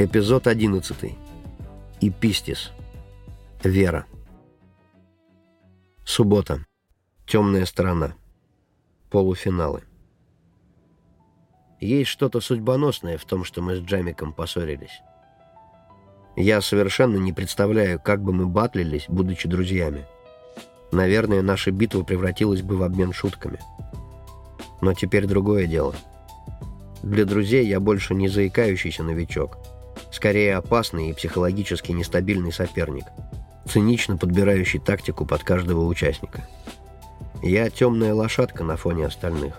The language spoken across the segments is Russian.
Эпизод 11. Ипистис. Вера. Суббота. Темная сторона. Полуфиналы. Есть что-то судьбоносное в том, что мы с Джамиком поссорились. Я совершенно не представляю, как бы мы батлились, будучи друзьями. Наверное, наша битва превратилась бы в обмен шутками. Но теперь другое дело. Для друзей я больше не заикающийся новичок – скорее опасный и психологически нестабильный соперник, цинично подбирающий тактику под каждого участника. Я темная лошадка на фоне остальных.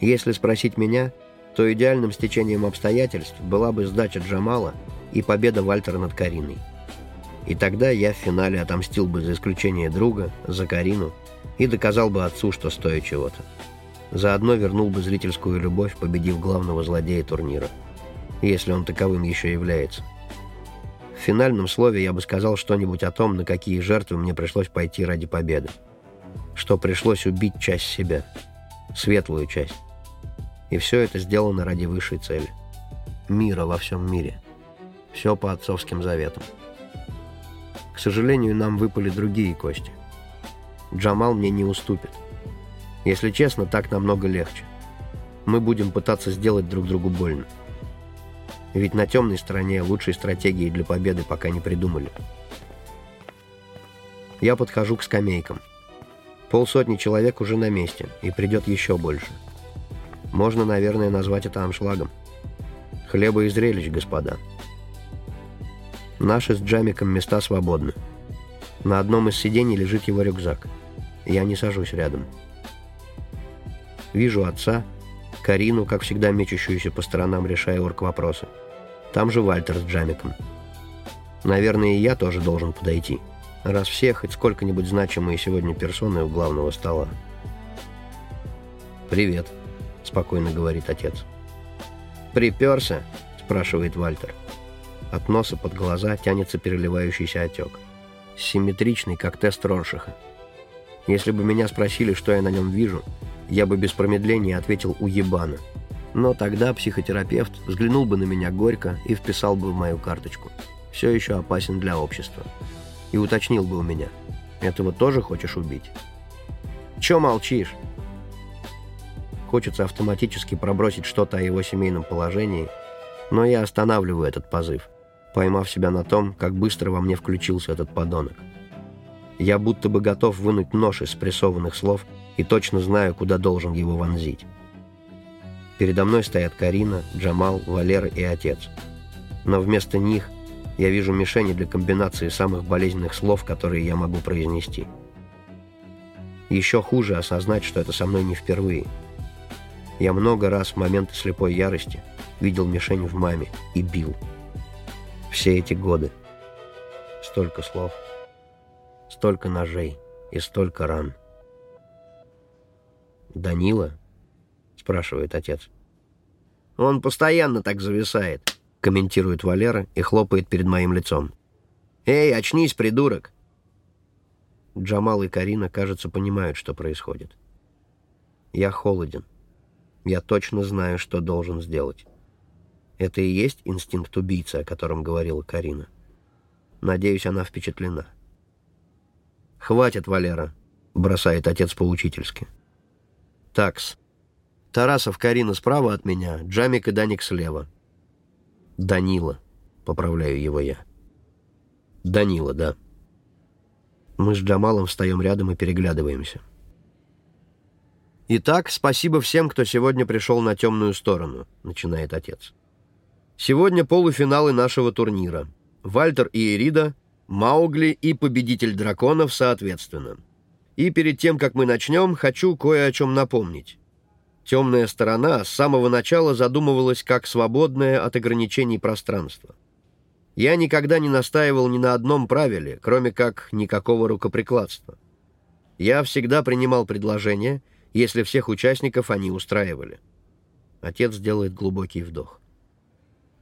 Если спросить меня, то идеальным стечением обстоятельств была бы сдача Джамала и победа Вальтера над Кариной. И тогда я в финале отомстил бы за исключение друга, за Карину, и доказал бы отцу, что стою чего-то. Заодно вернул бы зрительскую любовь, победив главного злодея турнира если он таковым еще является. В финальном слове я бы сказал что-нибудь о том, на какие жертвы мне пришлось пойти ради победы. Что пришлось убить часть себя, светлую часть. И все это сделано ради высшей цели. Мира во всем мире. Все по отцовским заветам. К сожалению, нам выпали другие кости. Джамал мне не уступит. Если честно, так намного легче. Мы будем пытаться сделать друг другу больно. Ведь на темной стороне лучшей стратегии для победы пока не придумали. Я подхожу к скамейкам. Полсотни человек уже на месте, и придет еще больше. Можно, наверное, назвать это аншлагом. Хлеба и зрелищ, господа. Наши с Джамиком места свободны. На одном из сидений лежит его рюкзак. Я не сажусь рядом. Вижу отца, Карину, как всегда мечущуюся по сторонам, решая орг-вопросы. Там же Вальтер с Джамиком. Наверное, и я тоже должен подойти, раз все хоть сколько-нибудь значимые сегодня персоны у главного стола. «Привет», — спокойно говорит отец. «Приперся?» — спрашивает Вальтер. От носа под глаза тянется переливающийся отек. Симметричный, как тест Роршиха. Если бы меня спросили, что я на нем вижу, я бы без промедления ответил «уебана». Но тогда психотерапевт взглянул бы на меня горько и вписал бы в мою карточку. Все еще опасен для общества. И уточнил бы у меня. Этого тоже хочешь убить? Че молчишь? Хочется автоматически пробросить что-то о его семейном положении, но я останавливаю этот позыв, поймав себя на том, как быстро во мне включился этот подонок. Я будто бы готов вынуть нож из спрессованных слов и точно знаю, куда должен его вонзить. Передо мной стоят Карина, Джамал, Валера и отец. Но вместо них я вижу мишени для комбинации самых болезненных слов, которые я могу произнести. Еще хуже осознать, что это со мной не впервые. Я много раз в моменты слепой ярости видел мишень в маме и бил. Все эти годы. Столько слов, столько ножей и столько ран. Данила спрашивает отец. «Он постоянно так зависает», — комментирует Валера и хлопает перед моим лицом. «Эй, очнись, придурок!» Джамал и Карина, кажется, понимают, что происходит. Я холоден. Я точно знаю, что должен сделать. Это и есть инстинкт убийцы, о котором говорила Карина. Надеюсь, она впечатлена. «Хватит, Валера», — бросает отец поучительски. «Такс, Тарасов, Карина справа от меня, Джамик и Даник слева. Данила, поправляю его я. Данила, да. Мы с Джамалом встаем рядом и переглядываемся. «Итак, спасибо всем, кто сегодня пришел на темную сторону», — начинает отец. «Сегодня полуфиналы нашего турнира. Вальтер и Эрида, Маугли и Победитель Драконов соответственно. И перед тем, как мы начнем, хочу кое о чем напомнить. Темная сторона с самого начала задумывалась как свободное от ограничений пространство. Я никогда не настаивал ни на одном правиле, кроме как никакого рукоприкладства. Я всегда принимал предложения, если всех участников они устраивали. Отец делает глубокий вдох.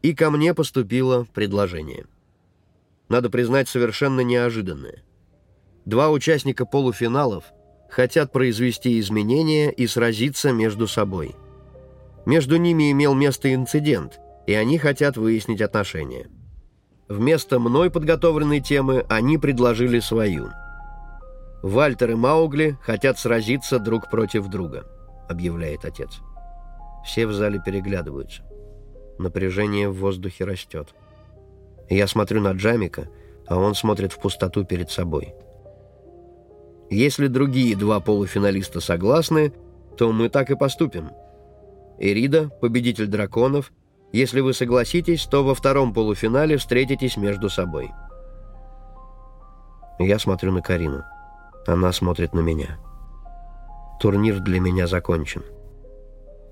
И ко мне поступило предложение. Надо признать, совершенно неожиданное. Два участника полуфиналов — хотят произвести изменения и сразиться между собой. Между ними имел место инцидент, и они хотят выяснить отношения. Вместо мной подготовленной темы они предложили свою. «Вальтер и Маугли хотят сразиться друг против друга», — объявляет отец. Все в зале переглядываются. Напряжение в воздухе растет. Я смотрю на Джамика, а он смотрит в пустоту перед собой. Если другие два полуфиналиста согласны, то мы так и поступим. Эрида, победитель драконов, если вы согласитесь, то во втором полуфинале встретитесь между собой. Я смотрю на Карину. Она смотрит на меня. Турнир для меня закончен.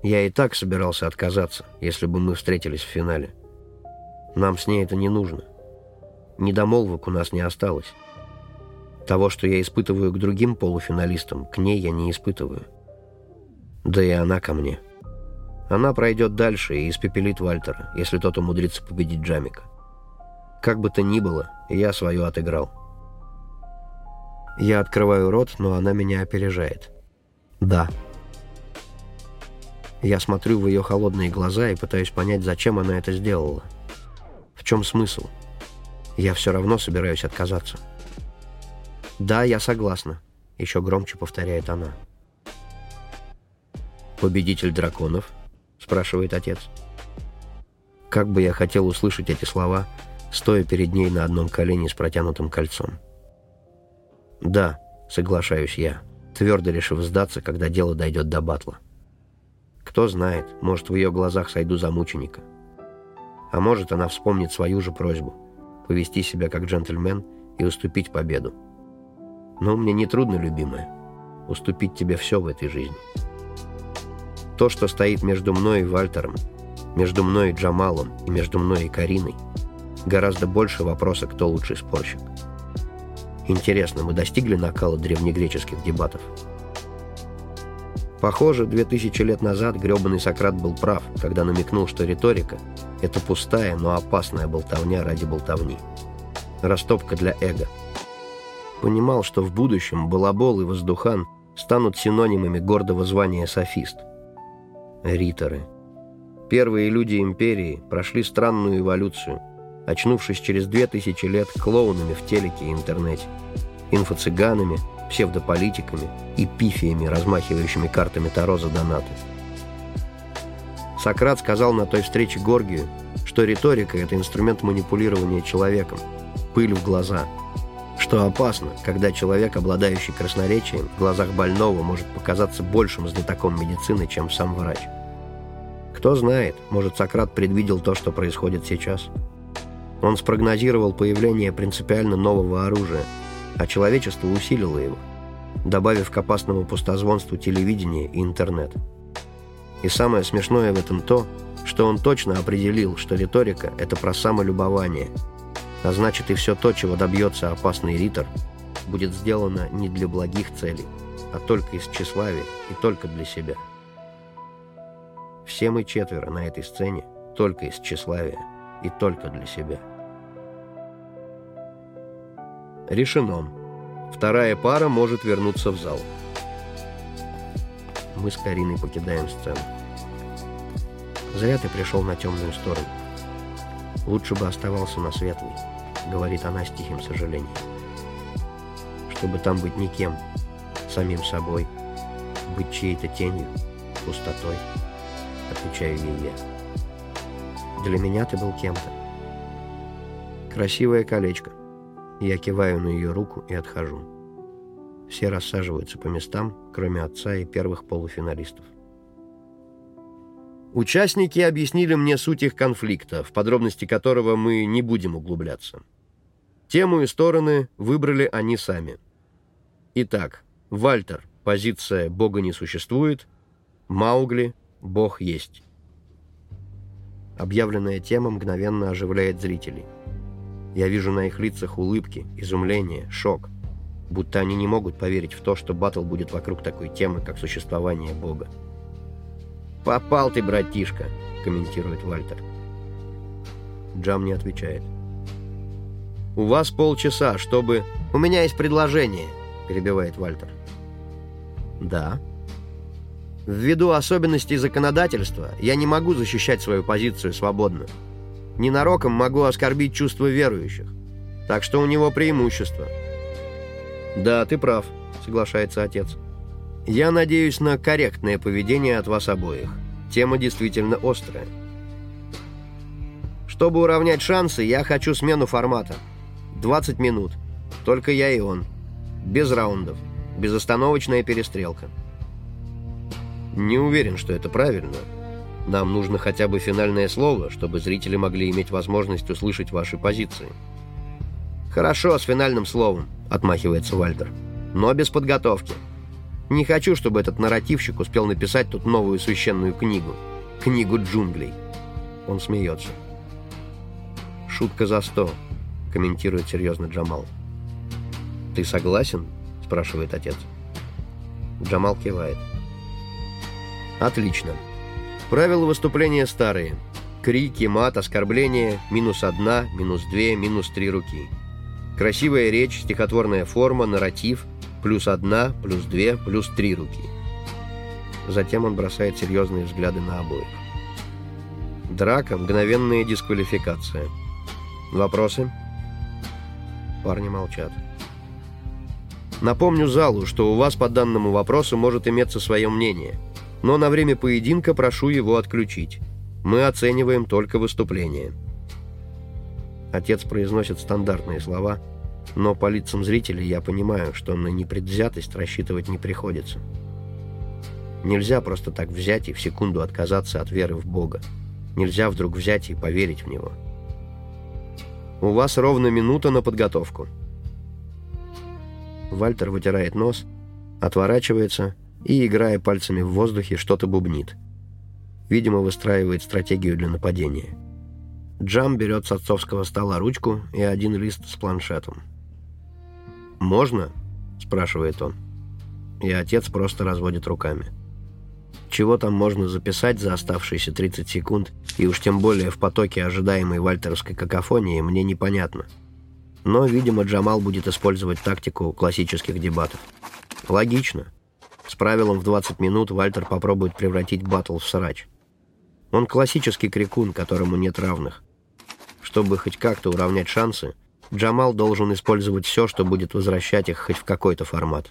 Я и так собирался отказаться, если бы мы встретились в финале. Нам с ней это не нужно. Недомолвок у нас не осталось. Того, что я испытываю к другим полуфиналистам, к ней я не испытываю. Да и она ко мне. Она пройдет дальше и испепелит Вальтера, если тот умудрится победить Джамика. Как бы то ни было, я свою отыграл. Я открываю рот, но она меня опережает. Да. Я смотрю в ее холодные глаза и пытаюсь понять, зачем она это сделала. В чем смысл? Я все равно собираюсь отказаться. «Да, я согласна», — еще громче повторяет она. «Победитель драконов?» — спрашивает отец. Как бы я хотел услышать эти слова, стоя перед ней на одном колене с протянутым кольцом. «Да», — соглашаюсь я, твердо решив сдаться, когда дело дойдет до батла. Кто знает, может, в ее глазах сойду за мученика. А может, она вспомнит свою же просьбу — повести себя как джентльмен и уступить победу. Но мне не трудно, любимая, уступить тебе все в этой жизни. То, что стоит между мной и Вальтером, между мной и Джамалом и между мной и Кариной, гораздо больше вопроса, кто лучший спорщик. Интересно, мы достигли накала древнегреческих дебатов? Похоже, две тысячи лет назад гребаный Сократ был прав, когда намекнул, что риторика — это пустая, но опасная болтовня ради болтовни. Растопка для эго — понимал, что в будущем балабол и воздухан станут синонимами гордого звания софист. Риторы. Первые люди империи прошли странную эволюцию, очнувшись через две тысячи лет клоунами в телеке и интернете, инфо-цыганами, псевдополитиками и пифиями, размахивающими картами Таро за донаты. Сократ сказал на той встрече Горгию, что риторика – это инструмент манипулирования человеком, пыль в глаза – что опасно, когда человек, обладающий красноречием, в глазах больного может показаться большим знатоком медицины, чем сам врач. Кто знает, может Сократ предвидел то, что происходит сейчас. Он спрогнозировал появление принципиально нового оружия, а человечество усилило его, добавив к опасному пустозвонству телевидение и интернет. И самое смешное в этом то, что он точно определил, что риторика – это про самолюбование – а значит и все то, чего добьется опасный ритор, будет сделано не для благих целей, а только из тщеславия и только для себя. Все мы четверо на этой сцене только из тщеславия и только для себя. Решено. Вторая пара может вернуться в зал. Мы с Кариной покидаем сцену. Зря ты пришел на темную сторону. Лучше бы оставался на светлой. — говорит она с тихим сожалением. «Чтобы там быть никем, самим собой, быть чьей-то тенью, пустотой», — отвечаю ей я. «Для меня ты был кем-то». «Красивое колечко». Я киваю на ее руку и отхожу. Все рассаживаются по местам, кроме отца и первых полуфиналистов. Участники объяснили мне суть их конфликта, в подробности которого мы не будем углубляться. Тему и стороны выбрали они сами. Итак, Вальтер, позиция «Бога не существует», Маугли, «Бог есть». Объявленная тема мгновенно оживляет зрителей. Я вижу на их лицах улыбки, изумление, шок, будто они не могут поверить в то, что батл будет вокруг такой темы, как существование Бога. «Попал ты, братишка», — комментирует Вальтер. Джам не отвечает. У вас полчаса, чтобы... У меня есть предложение, перебивает Вальтер. Да. Ввиду особенностей законодательства я не могу защищать свою позицию свободно. Ненароком могу оскорбить чувства верующих. Так что у него преимущество. «Да, ты прав», — соглашается отец. «Я надеюсь на корректное поведение от вас обоих. Тема действительно острая. Чтобы уравнять шансы, я хочу смену формата. 20 минут. Только я и он. Без раундов. Безостановочная перестрелка. Не уверен, что это правильно. Нам нужно хотя бы финальное слово, чтобы зрители могли иметь возможность услышать ваши позиции. «Хорошо, с финальным словом», — отмахивается Вальтер. «Но без подготовки. Не хочу, чтобы этот нарративщик успел написать тут новую священную книгу. Книгу джунглей». Он смеется. «Шутка за сто», — комментирует серьезно Джамал. «Ты согласен?» — спрашивает отец. Джамал кивает. «Отлично. Правила выступления старые. Крики, мат, оскорбления, минус одна, минус две, минус три руки. Красивая речь, стихотворная форма, нарратив, плюс одна, плюс две, плюс три руки. Затем он бросает серьезные взгляды на обоих. Драка, мгновенная дисквалификация. Вопросы? Парни молчат. Напомню залу, что у вас по данному вопросу может иметься свое мнение – но на время поединка прошу его отключить. Мы оцениваем только выступление». Отец произносит стандартные слова, но по лицам зрителей я понимаю, что на непредвзятость рассчитывать не приходится. Нельзя просто так взять и в секунду отказаться от веры в Бога. Нельзя вдруг взять и поверить в Него. У вас ровно минута на подготовку. Вальтер вытирает нос, отворачивается и, играя пальцами в воздухе, что-то бубнит. Видимо, выстраивает стратегию для нападения. Джам берет с отцовского стола ручку и один лист с планшетом. «Можно?» – спрашивает он. И отец просто разводит руками. Чего там можно записать за оставшиеся 30 секунд, и уж тем более в потоке ожидаемой вальтеровской какофонии, мне непонятно. Но, видимо, Джамал будет использовать тактику классических дебатов. Логично. С правилом в 20 минут Вальтер попробует превратить батл в срач. Он классический крикун, которому нет равных. Чтобы хоть как-то уравнять шансы, Джамал должен использовать все, что будет возвращать их хоть в какой-то формат.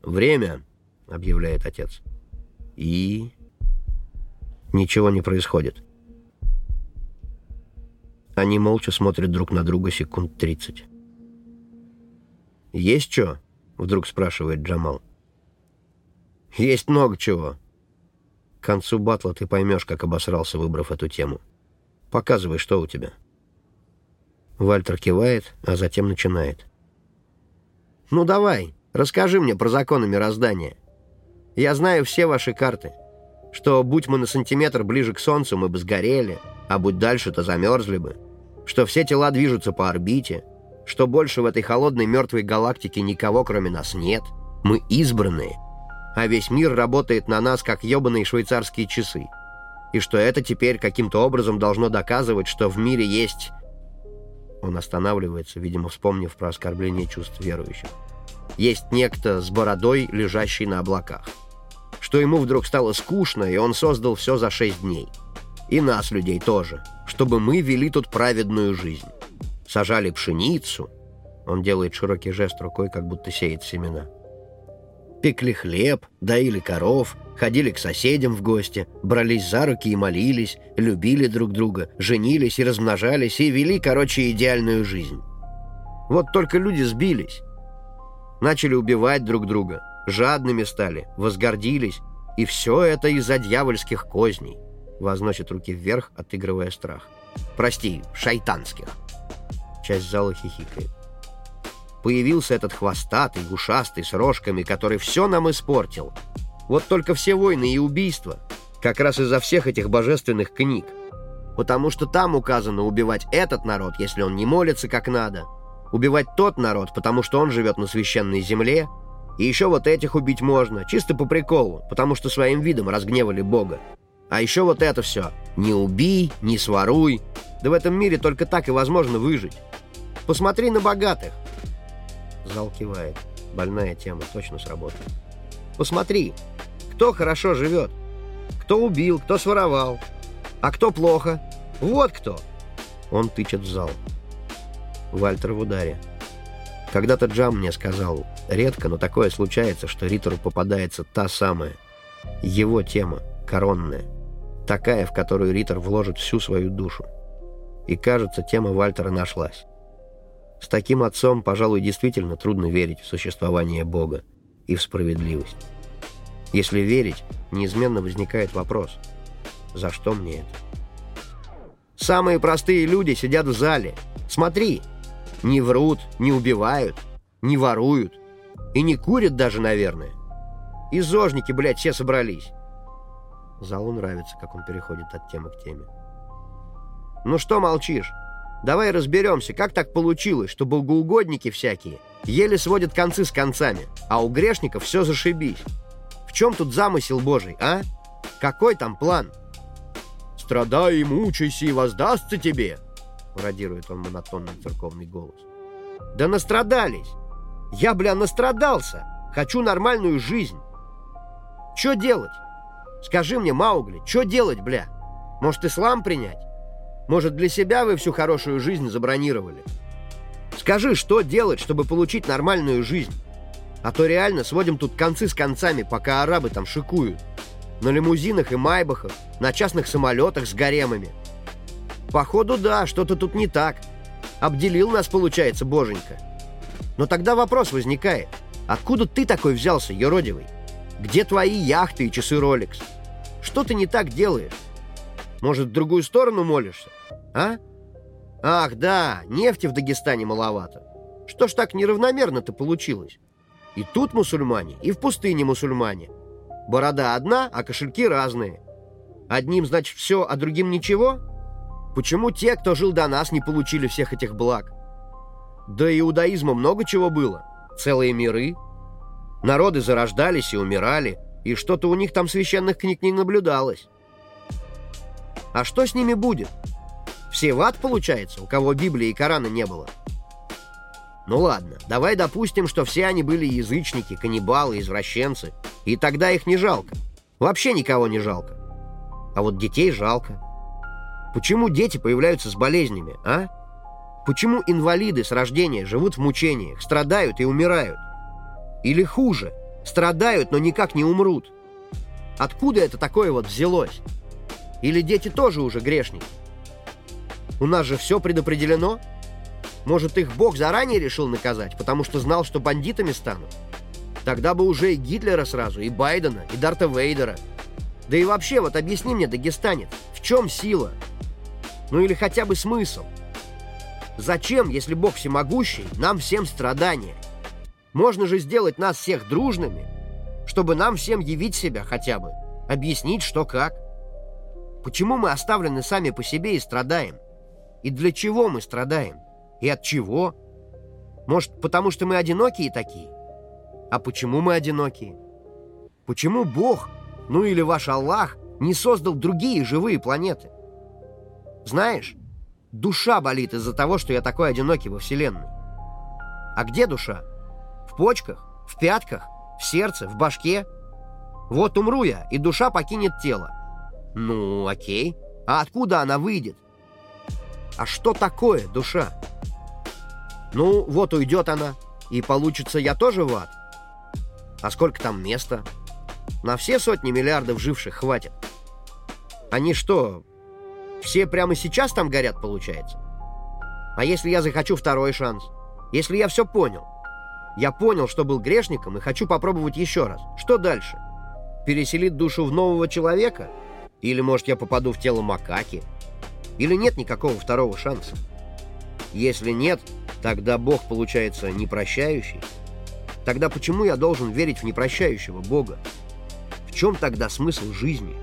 «Время!» — объявляет отец. И... Ничего не происходит. Они молча смотрят друг на друга секунд тридцать. «Есть что?» — вдруг спрашивает Джамал. Есть много чего. К концу батла ты поймешь, как обосрался, выбрав эту тему. Показывай, что у тебя. Вальтер кивает, а затем начинает. «Ну давай, расскажи мне про законы мироздания. Я знаю все ваши карты. Что, будь мы на сантиметр ближе к Солнцу, мы бы сгорели, а будь дальше, то замерзли бы. Что все тела движутся по орбите. Что больше в этой холодной мертвой галактике никого, кроме нас, нет. Мы избранные, а весь мир работает на нас, как ебаные швейцарские часы. И что это теперь каким-то образом должно доказывать, что в мире есть... Он останавливается, видимо, вспомнив про оскорбление чувств верующих. Есть некто с бородой, лежащий на облаках. Что ему вдруг стало скучно, и он создал все за шесть дней. И нас, людей, тоже. Чтобы мы вели тут праведную жизнь. Сажали пшеницу. Он делает широкий жест рукой, как будто сеет семена пекли хлеб, доили коров, ходили к соседям в гости, брались за руки и молились, любили друг друга, женились и размножались, и вели, короче, идеальную жизнь. Вот только люди сбились. Начали убивать друг друга, жадными стали, возгордились, и все это из-за дьявольских козней. Возносит руки вверх, отыгрывая страх. Прости, шайтанских. Часть зала хихикает. Появился этот хвостатый, ушастый, с рожками, который все нам испортил. Вот только все войны и убийства как раз из-за всех этих божественных книг. Потому что там указано убивать этот народ, если он не молится как надо. Убивать тот народ, потому что он живет на священной земле. И еще вот этих убить можно, чисто по приколу, потому что своим видом разгневали Бога. А еще вот это все. Не убий, не своруй. Да в этом мире только так и возможно выжить. Посмотри на богатых. Зал кивает. Больная тема, точно сработает. Посмотри, Кто хорошо живет? Кто убил, кто своровал? А кто плохо? Вот кто!» Он тычет в зал. Вальтер в ударе. Когда-то Джам мне сказал, редко, но такое случается, что Риттеру попадается та самая, его тема, коронная, такая, в которую Риттер вложит всю свою душу. И кажется, тема Вальтера нашлась. С таким отцом, пожалуй, действительно трудно верить в существование Бога и в справедливость. Если верить, неизменно возникает вопрос, за что мне это? Самые простые люди сидят в зале. Смотри, не врут, не убивают, не воруют и не курят даже, наверное. И зожники, блядь, все собрались. Залу нравится, как он переходит от темы к теме. Ну что молчишь? Давай разберемся, как так получилось, что богоугодники всякие еле сводят концы с концами, а у грешников все зашибись. В чем тут замысел Божий, а? Какой там план? «Страдай и мучайся, и воздастся тебе!» пародирует он монотонный церковный голос. «Да настрадались! Я, бля, настрадался! Хочу нормальную жизнь! Что делать? Скажи мне, Маугли, что делать, бля? Может, ислам принять? Может, для себя вы всю хорошую жизнь забронировали? Скажи, что делать, чтобы получить нормальную жизнь? А то реально сводим тут концы с концами, пока арабы там шикуют. На лимузинах и майбахах, на частных самолетах с гаремами. Походу, да, что-то тут не так. Обделил нас, получается, боженька. Но тогда вопрос возникает. Откуда ты такой взялся, юродивый? Где твои яхты и часы Rolex? Что ты не так делаешь? Может, в другую сторону молишься? А? Ах, да, нефти в Дагестане маловато. Что ж так неравномерно-то получилось? И тут мусульмане, и в пустыне мусульмане. Борода одна, а кошельки разные. Одним, значит, все, а другим ничего? Почему те, кто жил до нас, не получили всех этих благ? Да иудаизма много чего было. Целые миры. Народы зарождались и умирали, и что-то у них там священных книг не наблюдалось. А что с ними будет? Все в ад, получается, у кого Библии и Корана не было? Ну ладно, давай допустим, что все они были язычники, каннибалы, извращенцы. И тогда их не жалко. Вообще никого не жалко. А вот детей жалко. Почему дети появляются с болезнями, а? Почему инвалиды с рождения живут в мучениях, страдают и умирают? Или хуже, страдают, но никак не умрут? Откуда это такое вот взялось? Или дети тоже уже грешники? У нас же все предопределено. Может, их Бог заранее решил наказать, потому что знал, что бандитами станут? Тогда бы уже и Гитлера сразу, и Байдена, и Дарта Вейдера. Да и вообще, вот объясни мне, дагестанец, в чем сила? Ну или хотя бы смысл? Зачем, если Бог всемогущий, нам всем страдания? Можно же сделать нас всех дружными, чтобы нам всем явить себя хотя бы, объяснить, что как. Почему мы оставлены сами по себе и страдаем? И для чего мы страдаем? И от чего? Может, потому что мы одинокие такие? А почему мы одинокие? Почему Бог, ну или ваш Аллах, не создал другие живые планеты? Знаешь, душа болит из-за того, что я такой одинокий во Вселенной. А где душа? В почках? В пятках? В сердце? В башке? Вот умру я, и душа покинет тело. Ну, окей. А откуда она выйдет? А что такое душа? Ну, вот уйдет она, и получится я тоже в ад. А сколько там места? На все сотни миллиардов живших хватит. Они что, все прямо сейчас там горят, получается? А если я захочу второй шанс? Если я все понял? Я понял, что был грешником и хочу попробовать еще раз. Что дальше? Переселить душу в нового человека? Или, может, я попаду в тело макаки? Или нет никакого второго шанса? Если нет, тогда Бог получается непрощающий. Тогда почему я должен верить в непрощающего Бога? В чем тогда смысл жизни?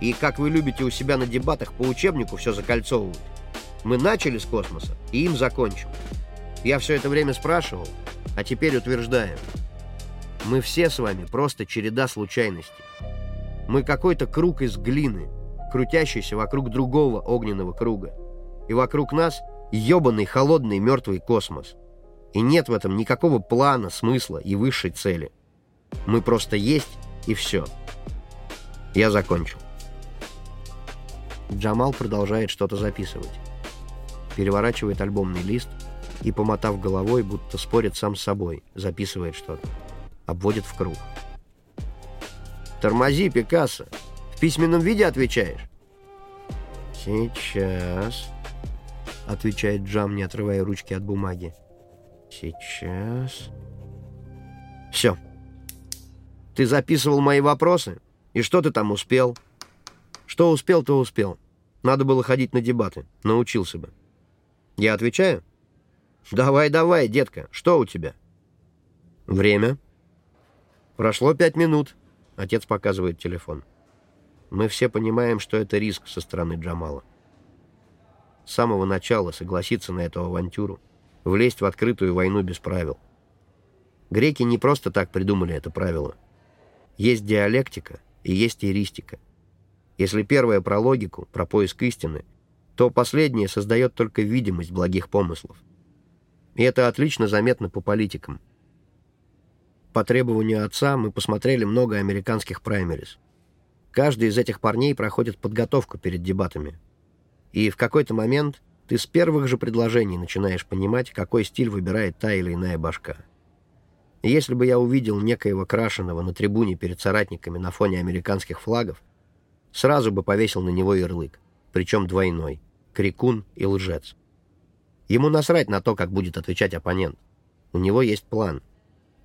И как вы любите у себя на дебатах по учебнику все закольцовывать. Мы начали с космоса и им закончим. Я все это время спрашивал, а теперь утверждаю. Мы все с вами просто череда случайностей. Мы какой-то круг из глины, крутящийся вокруг другого огненного круга. И вокруг нас ебаный, холодный, мертвый космос. И нет в этом никакого плана, смысла и высшей цели. Мы просто есть и все. Я закончил. Джамал продолжает что-то записывать. Переворачивает альбомный лист и, помотав головой, будто спорит сам с собой, записывает что-то. Обводит в круг. «Тормози, Пикассо! В письменном виде отвечаешь?» «Сейчас», — отвечает Джам, не отрывая ручки от бумаги. «Сейчас...» «Все. Ты записывал мои вопросы? И что ты там успел?» «Что успел, то успел. Надо было ходить на дебаты. Научился бы». «Я отвечаю?» «Давай, давай, детка, что у тебя?» «Время». «Прошло пять минут». Отец показывает телефон. Мы все понимаем, что это риск со стороны Джамала. С самого начала согласиться на эту авантюру, влезть в открытую войну без правил. Греки не просто так придумали это правило. Есть диалектика и есть эристика. Если первое про логику, про поиск истины, то последнее создает только видимость благих помыслов. И это отлично заметно по политикам. По требованию отца мы посмотрели много американских праймерис. Каждый из этих парней проходит подготовку перед дебатами. И в какой-то момент ты с первых же предложений начинаешь понимать, какой стиль выбирает та или иная башка. если бы я увидел некоего крашеного на трибуне перед соратниками на фоне американских флагов, сразу бы повесил на него ярлык, причем двойной — крикун и лжец. Ему насрать на то, как будет отвечать оппонент. У него есть план.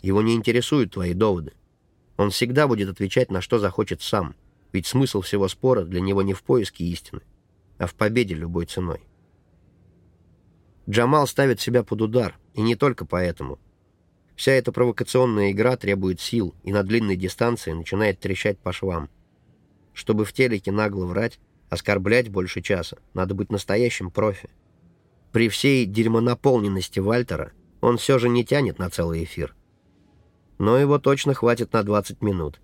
Его не интересуют твои доводы. Он всегда будет отвечать на что захочет сам, ведь смысл всего спора для него не в поиске истины, а в победе любой ценой. Джамал ставит себя под удар, и не только поэтому. Вся эта провокационная игра требует сил и на длинной дистанции начинает трещать по швам. Чтобы в телеке нагло врать, оскорблять больше часа, надо быть настоящим профи. При всей дерьмонаполненности Вальтера он все же не тянет на целый эфир. Но его точно хватит на 20 минут,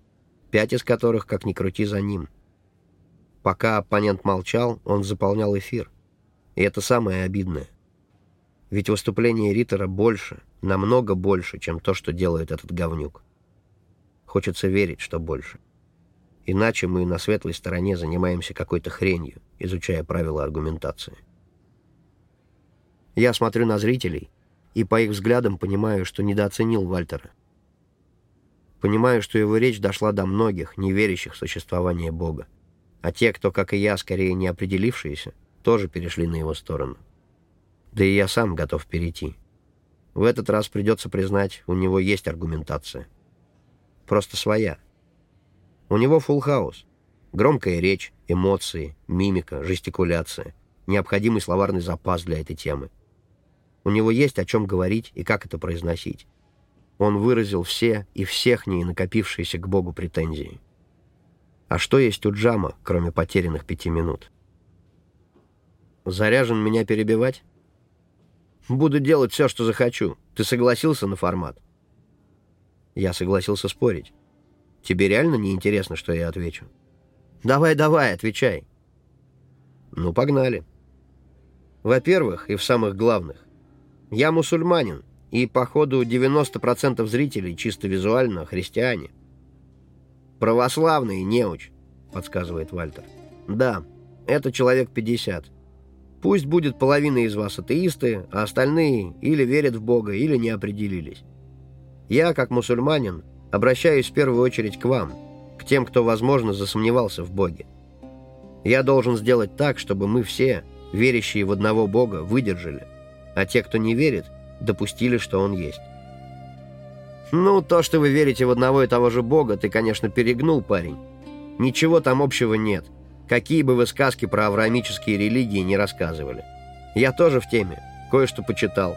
пять из которых, как ни крути, за ним. Пока оппонент молчал, он заполнял эфир. И это самое обидное. Ведь выступление Риттера больше, намного больше, чем то, что делает этот говнюк. Хочется верить, что больше. Иначе мы на светлой стороне занимаемся какой-то хренью, изучая правила аргументации. Я смотрю на зрителей и по их взглядам понимаю, что недооценил Вальтера. Понимаю, что его речь дошла до многих, не верящих в существование Бога. А те, кто, как и я, скорее не определившиеся, тоже перешли на его сторону. Да и я сам готов перейти. В этот раз придется признать, у него есть аргументация. Просто своя. У него фулл хаус. Громкая речь, эмоции, мимика, жестикуляция. Необходимый словарный запас для этой темы. У него есть о чем говорить и как это произносить. Он выразил все и всех не накопившиеся к Богу претензии. А что есть у Джама, кроме потерянных пяти минут? Заряжен меня перебивать? Буду делать все, что захочу. Ты согласился на формат? Я согласился спорить. Тебе реально не интересно, что я отвечу? Давай, давай, отвечай. Ну, погнали. Во-первых, и в самых главных, я мусульманин, и, походу, 90% зрителей чисто визуально христиане. «Православный неуч», — подсказывает Вальтер. «Да, это человек 50. Пусть будет половина из вас атеисты, а остальные или верят в Бога, или не определились. Я, как мусульманин, обращаюсь в первую очередь к вам, к тем, кто, возможно, засомневался в Боге. Я должен сделать так, чтобы мы все, верящие в одного Бога, выдержали, а те, кто не верит, допустили, что он есть. Ну, то, что вы верите в одного и того же Бога, ты, конечно, перегнул, парень. Ничего там общего нет. Какие бы вы сказки про авраамические религии не рассказывали. Я тоже в теме. Кое-что почитал.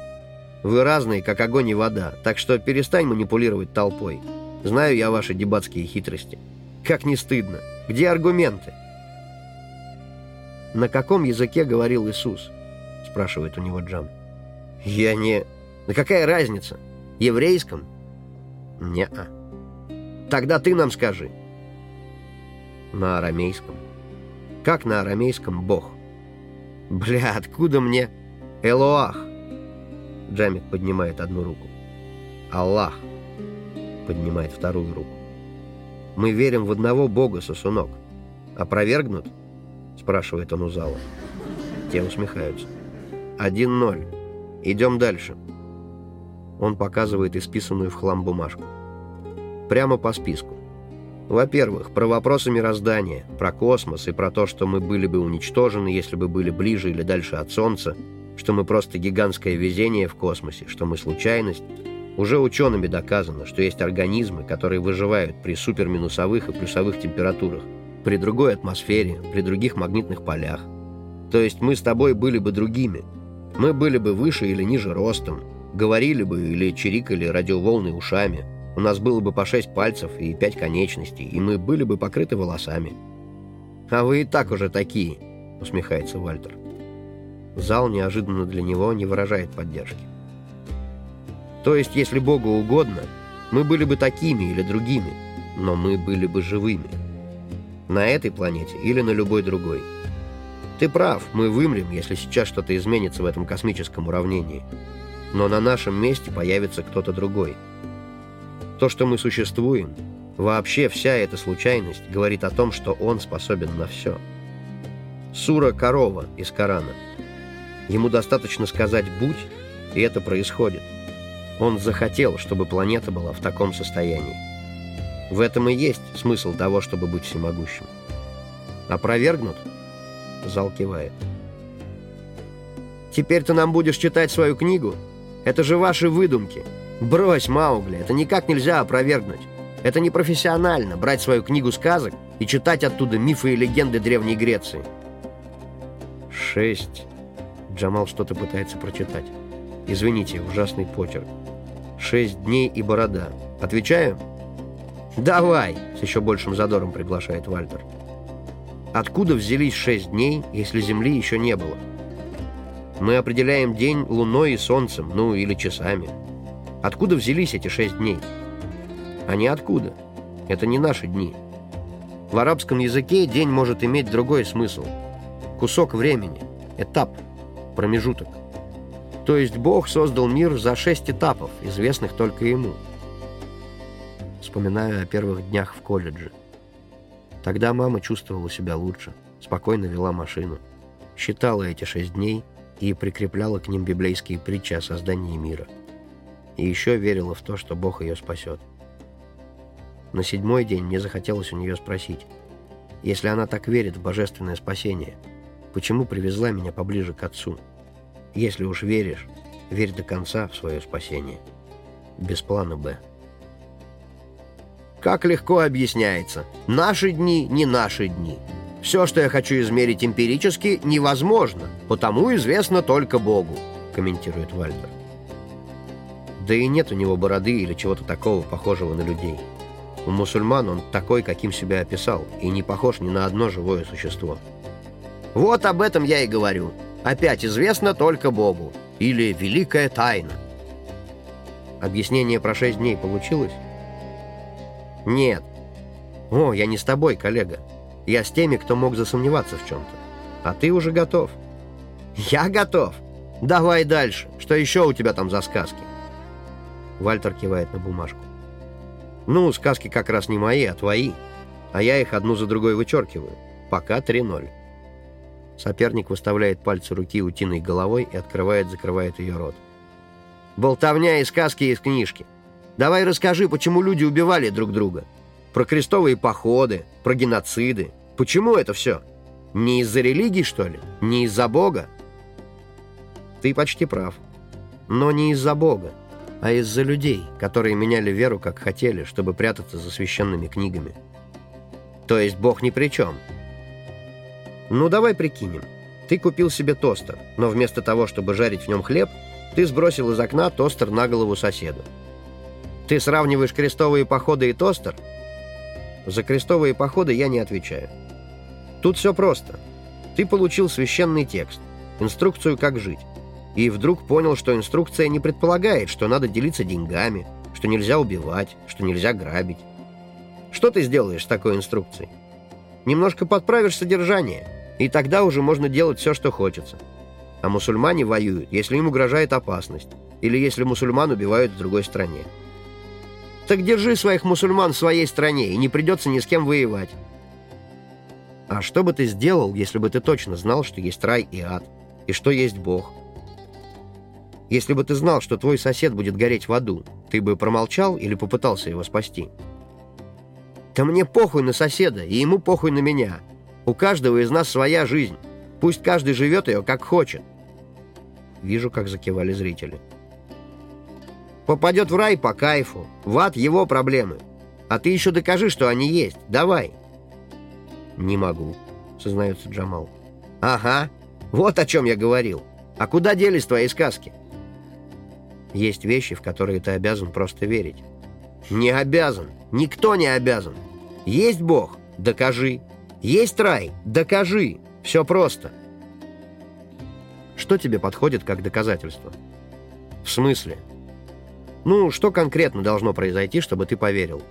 Вы разные, как огонь и вода, так что перестань манипулировать толпой. Знаю я ваши дебатские хитрости. Как не стыдно. Где аргументы? На каком языке говорил Иисус? Спрашивает у него Джам. Я не... Да какая разница? Еврейском? Не-а. Тогда ты нам скажи. На арамейском. Как на арамейском бог? Бля, откуда мне... Элоах. Джамик поднимает одну руку. Аллах. Поднимает вторую руку. Мы верим в одного Бога, сосунок. Опровергнут? Спрашивает он у зала. Те усмехаются. Один ноль. Идем дальше. Он показывает исписанную в хлам бумажку. Прямо по списку. Во-первых, про вопросы мироздания, про космос и про то, что мы были бы уничтожены, если бы были ближе или дальше от Солнца, что мы просто гигантское везение в космосе, что мы случайность. Уже учеными доказано, что есть организмы, которые выживают при суперминусовых и плюсовых температурах, при другой атмосфере, при других магнитных полях. То есть мы с тобой были бы другими. Мы были бы выше или ниже ростом, говорили бы или чирикали радиоволны ушами, у нас было бы по шесть пальцев и пять конечностей, и мы были бы покрыты волосами. «А вы и так уже такие», — усмехается Вальтер. Зал неожиданно для него не выражает поддержки. То есть, если Богу угодно, мы были бы такими или другими, но мы были бы живыми. На этой планете или на любой другой. Ты прав, мы вымрем, если сейчас что-то изменится в этом космическом уравнении. Но на нашем месте появится кто-то другой — то, что мы существуем, вообще вся эта случайность говорит о том, что он способен на все. Сура Корова из Корана. Ему достаточно сказать «будь», и это происходит. Он захотел, чтобы планета была в таком состоянии. В этом и есть смысл того, чтобы быть всемогущим. Опровергнут? Зал кивает. Теперь ты нам будешь читать свою книгу? Это же ваши выдумки. Брось, Маугли, это никак нельзя опровергнуть. Это непрофессионально брать свою книгу сказок и читать оттуда мифы и легенды Древней Греции. Шесть. Джамал что-то пытается прочитать. Извините, ужасный почерк. Шесть дней и борода. Отвечаю? Давай, с еще большим задором приглашает Вальтер. Откуда взялись шесть дней, если Земли еще не было? Мы определяем день луной и солнцем, ну или часами. Откуда взялись эти шесть дней? Они откуда. Это не наши дни. В арабском языке день может иметь другой смысл. Кусок времени, этап, промежуток. То есть Бог создал мир за шесть этапов, известных только Ему. Вспоминаю о первых днях в колледже. Тогда мама чувствовала себя лучше, спокойно вела машину, считала эти шесть дней и прикрепляла к ним библейские притчи о создании мира – и еще верила в то, что Бог ее спасет. На седьмой день мне захотелось у нее спросить, если она так верит в божественное спасение, почему привезла меня поближе к Отцу? Если уж веришь, верь до конца в свое спасение. Без плана «Б». Как легко объясняется. Наши дни не наши дни. Все, что я хочу измерить эмпирически, невозможно, потому известно только Богу, комментирует Вальтер. Да и нет у него бороды или чего-то такого, похожего на людей. У мусульман он такой, каким себя описал, и не похож ни на одно живое существо. Вот об этом я и говорю. Опять известно только Богу. Или великая тайна. Объяснение про шесть дней получилось? Нет. О, я не с тобой, коллега. Я с теми, кто мог засомневаться в чем-то. А ты уже готов. Я готов. Давай дальше. Что еще у тебя там за сказки? Вальтер кивает на бумажку. «Ну, сказки как раз не мои, а твои. А я их одну за другой вычеркиваю. Пока 3-0». Соперник выставляет пальцы руки утиной головой и открывает-закрывает ее рот. «Болтовня и сказки из книжки. Давай расскажи, почему люди убивали друг друга. Про крестовые походы, про геноциды. Почему это все? Не из-за религии, что ли? Не из-за Бога?» «Ты почти прав. Но не из-за Бога а из-за людей, которые меняли веру, как хотели, чтобы прятаться за священными книгами. То есть Бог ни при чем. Ну, давай прикинем. Ты купил себе тостер, но вместо того, чтобы жарить в нем хлеб, ты сбросил из окна тостер на голову соседу. Ты сравниваешь крестовые походы и тостер? За крестовые походы я не отвечаю. Тут все просто. Ты получил священный текст, инструкцию, как жить и вдруг понял, что инструкция не предполагает, что надо делиться деньгами, что нельзя убивать, что нельзя грабить. Что ты сделаешь с такой инструкцией? Немножко подправишь содержание, и тогда уже можно делать все, что хочется. А мусульмане воюют, если им угрожает опасность, или если мусульман убивают в другой стране. Так держи своих мусульман в своей стране, и не придется ни с кем воевать. А что бы ты сделал, если бы ты точно знал, что есть рай и ад, и что есть Бог? Если бы ты знал, что твой сосед будет гореть в аду, ты бы промолчал или попытался его спасти? Да мне похуй на соседа, и ему похуй на меня. У каждого из нас своя жизнь. Пусть каждый живет ее как хочет. Вижу, как закивали зрители. Попадет в рай по кайфу, в ад его проблемы. А ты еще докажи, что они есть. Давай. Не могу, сознается Джамал. Ага, вот о чем я говорил. А куда делись твои сказки? Есть вещи, в которые ты обязан просто верить. Не обязан. Никто не обязан. Есть Бог? Докажи. Есть рай? Докажи. Все просто. Что тебе подходит как доказательство? В смысле? Ну, что конкретно должно произойти, чтобы ты поверил?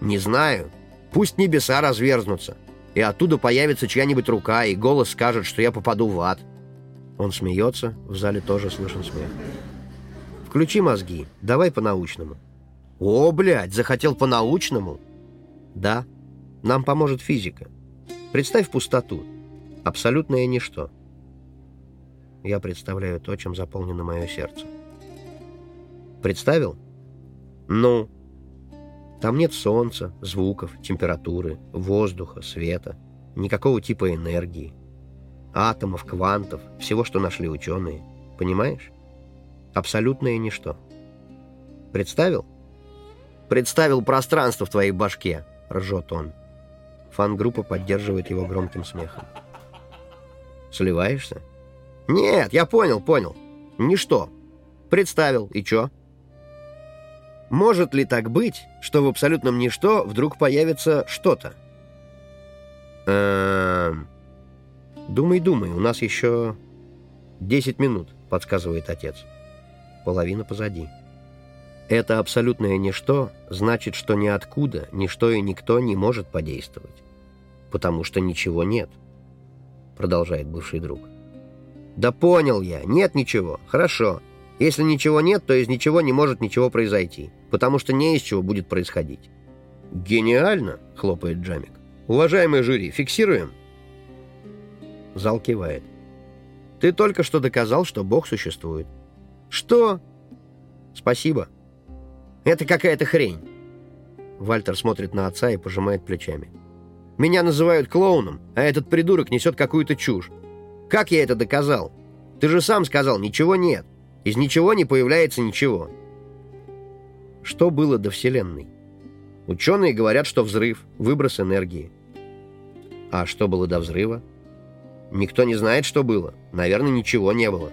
Не знаю. Пусть небеса разверзнутся, и оттуда появится чья-нибудь рука, и голос скажет, что я попаду в ад. Он смеется, в зале тоже слышен смех. Включи мозги, давай по-научному. О, блядь, захотел по-научному? Да, нам поможет физика. Представь пустоту. Абсолютное ничто. Я представляю то, чем заполнено мое сердце. Представил? Ну? Там нет солнца, звуков, температуры, воздуха, света, никакого типа энергии, атомов, квантов, всего, что нашли ученые. Понимаешь? Абсолютное ничто. Представил? Представил пространство в твоей башке, ржет он. Фан-группа поддерживает его громким смехом. Сливаешься? Нет, я понял, понял. Ничто. Представил, и чё? Может ли так быть, что в абсолютном ничто вдруг появится что-то? Эм... Думай, думай, у нас еще 10 минут, подсказывает отец. Половина позади. Это абсолютное ничто значит, что ниоткуда ничто и никто не может подействовать. Потому что ничего нет, продолжает бывший друг. Да понял я, нет ничего, хорошо. Если ничего нет, то из ничего не может ничего произойти, потому что не из чего будет происходить. «Гениально!» — хлопает Джамик. «Уважаемый жюри, фиксируем?» Зал кивает. «Ты только что доказал, что Бог существует». «Что?» «Спасибо», это какая-то хрень. Вальтер смотрит на отца и пожимает плечами. Меня называют клоуном, а этот придурок несет какую-то чушь. Как я это доказал? Ты же сам сказал, ничего нет. Из ничего не появляется ничего. Что было до Вселенной? Ученые говорят, что взрыв, выброс энергии. А что было до взрыва? Никто не знает, что было. Наверное, ничего не было.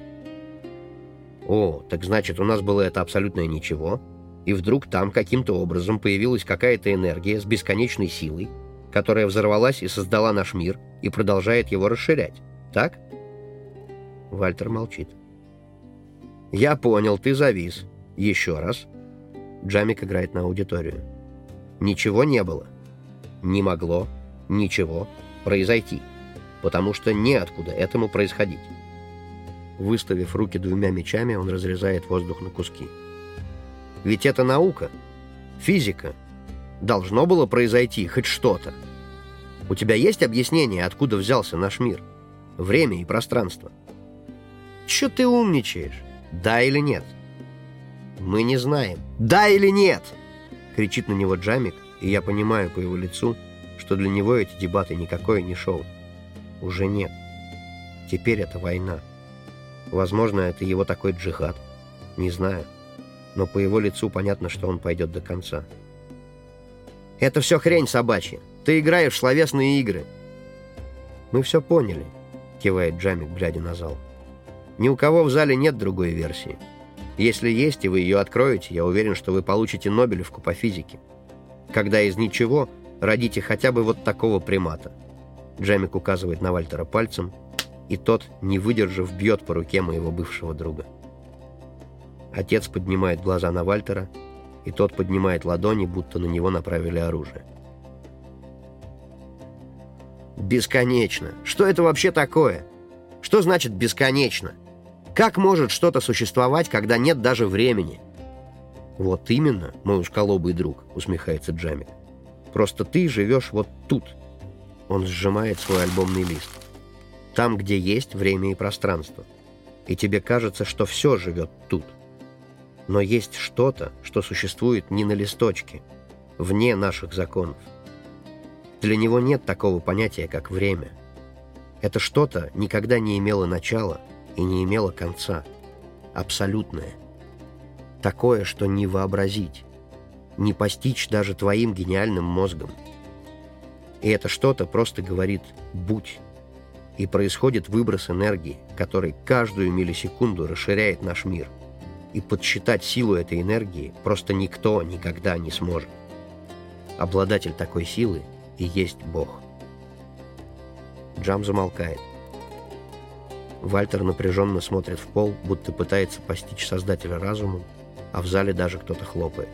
О, так значит, у нас было это абсолютное ничего — и вдруг там каким-то образом появилась какая-то энергия с бесконечной силой, которая взорвалась и создала наш мир и продолжает его расширять. Так? Вальтер молчит. «Я понял, ты завис. Еще раз». Джамик играет на аудиторию. «Ничего не было. Не могло ничего произойти, потому что неоткуда этому происходить». Выставив руки двумя мечами, он разрезает воздух на куски. Ведь это наука, физика. Должно было произойти хоть что-то. У тебя есть объяснение, откуда взялся наш мир? Время и пространство. Че ты умничаешь? Да или нет? Мы не знаем. Да или нет? Кричит на него Джамик, и я понимаю по его лицу, что для него эти дебаты никакое не шоу. Уже нет. Теперь это война. Возможно, это его такой джихад. Не знаю но по его лицу понятно, что он пойдет до конца. «Это все хрень собачья. Ты играешь в словесные игры». «Мы все поняли», — кивает Джамик, глядя на зал. «Ни у кого в зале нет другой версии. Если есть, и вы ее откроете, я уверен, что вы получите Нобелевку по физике. Когда из ничего родите хотя бы вот такого примата». Джамик указывает на Вальтера пальцем, и тот, не выдержав, бьет по руке моего бывшего друга. Отец поднимает глаза на Вальтера, и тот поднимает ладони, будто на него направили оружие. Бесконечно. Что это вообще такое? Что значит бесконечно? Как может что-то существовать, когда нет даже времени? Вот именно, мой ушколобый друг, усмехается Джамик. Просто ты живешь вот тут. Он сжимает свой альбомный лист. Там, где есть время и пространство. И тебе кажется, что все живет тут. Но есть что-то, что существует не на листочке, вне наших законов. Для него нет такого понятия, как время. Это что-то никогда не имело начала и не имело конца. Абсолютное. Такое, что не вообразить, не постичь даже твоим гениальным мозгом. И это что-то просто говорит «будь». И происходит выброс энергии, который каждую миллисекунду расширяет наш мир. И подсчитать силу этой энергии просто никто никогда не сможет. Обладатель такой силы и есть Бог. Джам замолкает. Вальтер напряженно смотрит в пол, будто пытается постичь Создателя разумом, а в зале даже кто-то хлопает.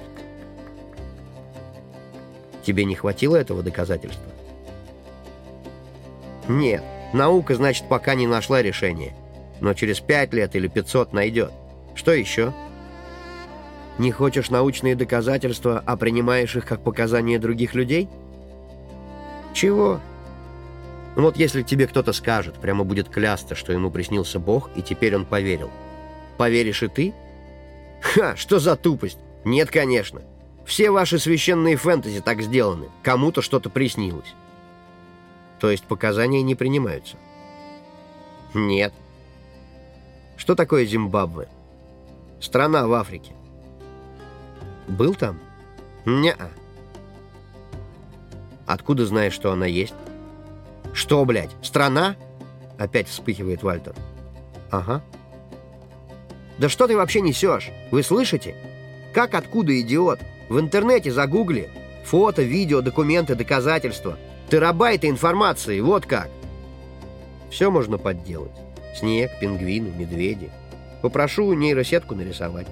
Тебе не хватило этого доказательства? Нет, наука, значит, пока не нашла решения. Но через пять лет или пятьсот найдет. Что еще? Не хочешь научные доказательства, а принимаешь их как показания других людей? Чего? Ну вот если тебе кто-то скажет, прямо будет клясться, что ему приснился Бог, и теперь он поверил. Поверишь и ты? Ха, что за тупость? Нет, конечно. Все ваши священные фэнтези так сделаны. Кому-то что-то приснилось. То есть показания не принимаются? Нет. Что такое Зимбабве? Страна в Африке. Был там? Не-а. Откуда знаешь, что она есть? Что, блядь, страна? Опять вспыхивает Вальтер. Ага. Да что ты вообще несешь? Вы слышите? Как откуда, идиот? В интернете загугли. Фото, видео, документы, доказательства. Терабайты информации, вот как. Все можно подделать. Снег, пингвины, медведи. Попрошу нейросетку нарисовать.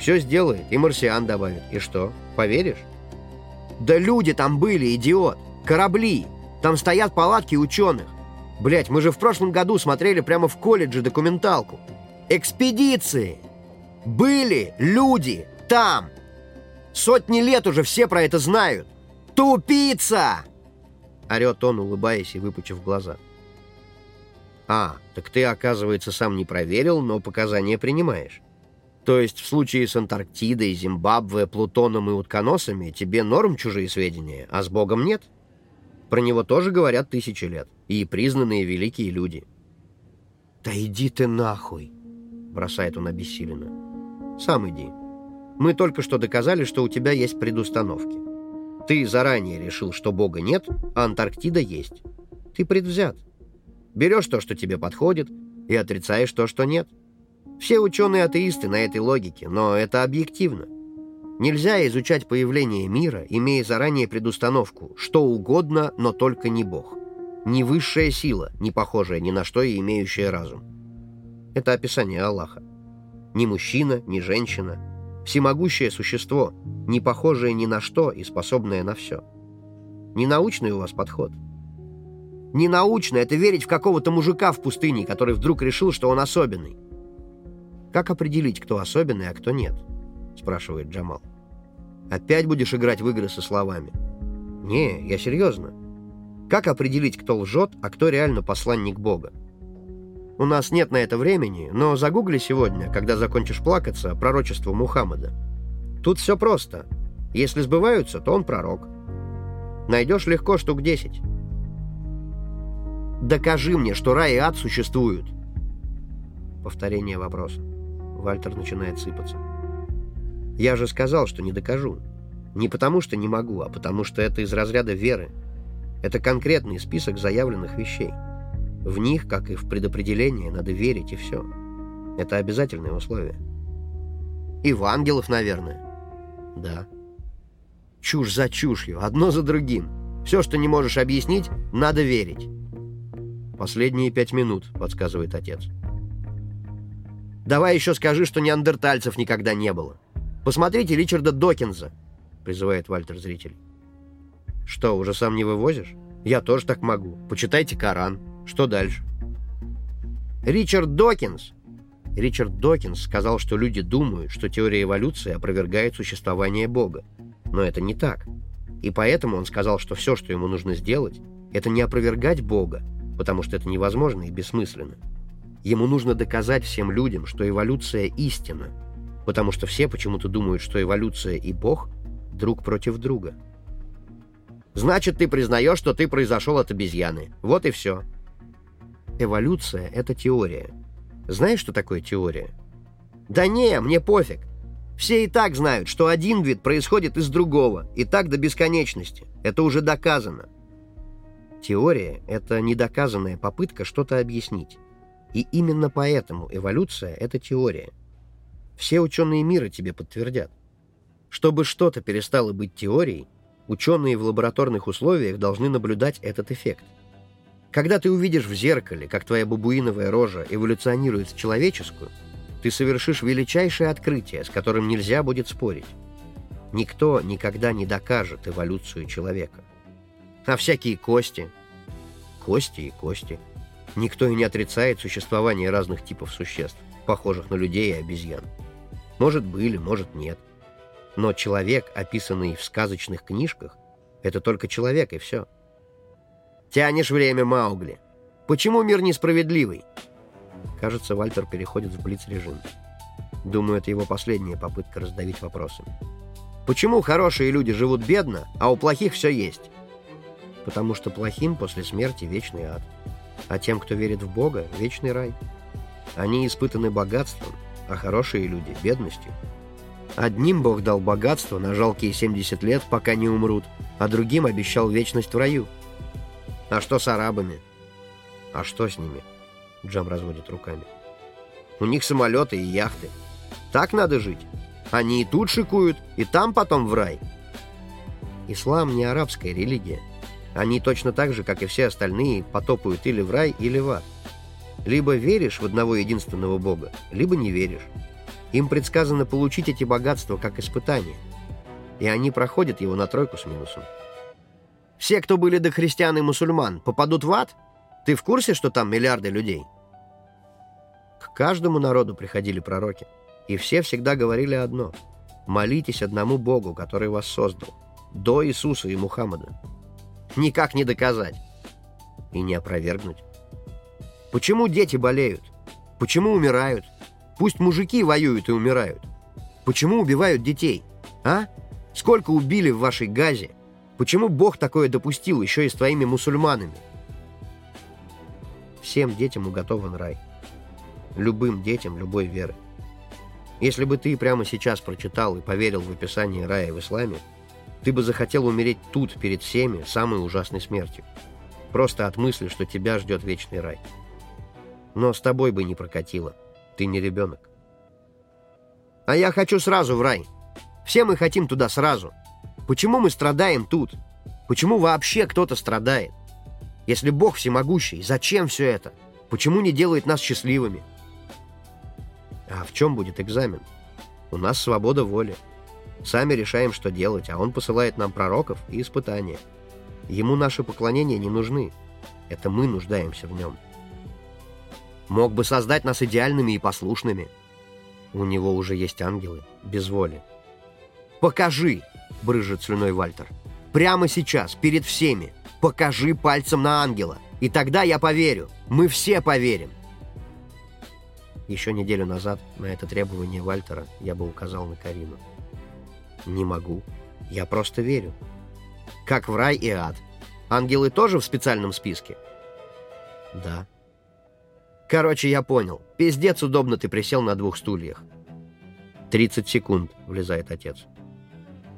Все сделает, и марсиан добавит. И что, поверишь? Да люди там были, идиот. Корабли. Там стоят палатки ученых. Блять, мы же в прошлом году смотрели прямо в колледже документалку. Экспедиции. Были люди там. Сотни лет уже все про это знают. Тупица! Орет он, улыбаясь и выпучив глаза. А, так ты, оказывается, сам не проверил, но показания принимаешь. То есть в случае с Антарктидой, Зимбабве, Плутоном и утконосами тебе норм чужие сведения, а с Богом нет? Про него тоже говорят тысячи лет. И признанные великие люди. «Да иди ты нахуй!» — бросает он обессиленно. «Сам иди. Мы только что доказали, что у тебя есть предустановки. Ты заранее решил, что Бога нет, а Антарктида есть. Ты предвзят. Берешь то, что тебе подходит, и отрицаешь то, что нет. Все ученые атеисты на этой логике, но это объективно. Нельзя изучать появление мира, имея заранее предустановку, что угодно, но только не Бог. Не высшая сила, не похожая ни на что и имеющая разум. Это описание Аллаха. Ни мужчина, ни женщина. Всемогущее существо, не похожее ни на что и способное на все. Ненаучный у вас подход. Ненаучно — это верить в какого-то мужика в пустыне, который вдруг решил, что он особенный. «Как определить, кто особенный, а кто нет?» — спрашивает Джамал. «Опять будешь играть в игры со словами?» «Не, я серьезно. Как определить, кто лжет, а кто реально посланник Бога? У нас нет на это времени, но загугли сегодня, когда закончишь плакаться, пророчество Мухаммада. Тут все просто. Если сбываются, то он пророк. Найдешь легко штук десять. Докажи мне, что рай и ад существуют. Повторение вопроса. Вальтер начинает сыпаться. Я же сказал, что не докажу. Не потому, что не могу, а потому, что это из разряда веры. Это конкретный список заявленных вещей. В них, как и в предопределении, надо верить, и все. Это обязательное условие. И в ангелов, наверное. Да. Чушь за чушью, одно за другим. Все, что не можешь объяснить, надо верить. Последние пять минут, подсказывает отец. Давай еще скажи, что неандертальцев никогда не было. Посмотрите Ричарда Докинза, призывает Вальтер зритель. Что, уже сам не вывозишь? Я тоже так могу. Почитайте Коран. Что дальше? Ричард Докинс. Ричард Докинс сказал, что люди думают, что теория эволюции опровергает существование Бога. Но это не так. И поэтому он сказал, что все, что ему нужно сделать, это не опровергать Бога, потому что это невозможно и бессмысленно. Ему нужно доказать всем людям, что эволюция истина, потому что все почему-то думают, что эволюция и Бог друг против друга. Значит, ты признаешь, что ты произошел от обезьяны. Вот и все. Эволюция — это теория. Знаешь, что такое теория? Да не, мне пофиг. Все и так знают, что один вид происходит из другого, и так до бесконечности. Это уже доказано. Теория — это недоказанная попытка что-то объяснить. И именно поэтому эволюция — это теория. Все ученые мира тебе подтвердят. Чтобы что-то перестало быть теорией, ученые в лабораторных условиях должны наблюдать этот эффект. Когда ты увидишь в зеркале, как твоя бабуиновая рожа эволюционирует в человеческую, ты совершишь величайшее открытие, с которым нельзя будет спорить. Никто никогда не докажет эволюцию человека. А всякие кости? Кости и кости. Никто и не отрицает существование разных типов существ, похожих на людей и обезьян. Может, были, может, нет. Но человек, описанный в сказочных книжках, это только человек, и все. Тянешь время, Маугли. Почему мир несправедливый? Кажется, Вальтер переходит в блиц-режим. Думаю, это его последняя попытка раздавить вопросы. Почему хорошие люди живут бедно, а у плохих все есть? Потому что плохим после смерти вечный ад. А тем, кто верит в Бога, вечный рай. Они испытаны богатством, а хорошие люди — бедностью. Одним Бог дал богатство на жалкие 70 лет, пока не умрут, а другим обещал вечность в раю — а что с арабами? А что с ними? Джам разводит руками. У них самолеты и яхты. Так надо жить. Они и тут шикуют, и там потом в рай. Ислам не арабская религия. Они точно так же, как и все остальные, потопают или в рай, или в ад. Либо веришь в одного единственного Бога, либо не веришь. Им предсказано получить эти богатства как испытание. И они проходят его на тройку с минусом. Все, кто были до христиан и мусульман, попадут в ад? Ты в курсе, что там миллиарды людей? К каждому народу приходили пророки, и все всегда говорили одно. Молитесь одному Богу, который вас создал, до Иисуса и Мухаммада. Никак не доказать и не опровергнуть. Почему дети болеют? Почему умирают? Пусть мужики воюют и умирают. Почему убивают детей? А? Сколько убили в вашей газе? Почему Бог такое допустил еще и с твоими мусульманами? Всем детям уготован рай. Любым детям любой веры. Если бы ты прямо сейчас прочитал и поверил в описание рая в исламе, ты бы захотел умереть тут, перед всеми, самой ужасной смертью. Просто от мысли, что тебя ждет вечный рай. Но с тобой бы не прокатило. Ты не ребенок. А я хочу сразу в рай. Все мы хотим туда сразу. Почему мы страдаем тут? Почему вообще кто-то страдает? Если Бог всемогущий, зачем все это? Почему не делает нас счастливыми? А в чем будет экзамен? У нас свобода воли. Сами решаем, что делать, а Он посылает нам пророков и испытания. Ему наши поклонения не нужны. Это мы нуждаемся в нем. Мог бы создать нас идеальными и послушными. У него уже есть ангелы, без воли. Покажи, — брыжет слюной Вальтер. «Прямо сейчас, перед всеми, покажи пальцем на ангела, и тогда я поверю, мы все поверим». Еще неделю назад на это требование Вальтера я бы указал на Карину. «Не могу. Я просто верю. Как в рай и ад. Ангелы тоже в специальном списке?» «Да». «Короче, я понял. Пиздец удобно ты присел на двух стульях». «30 секунд», — влезает отец.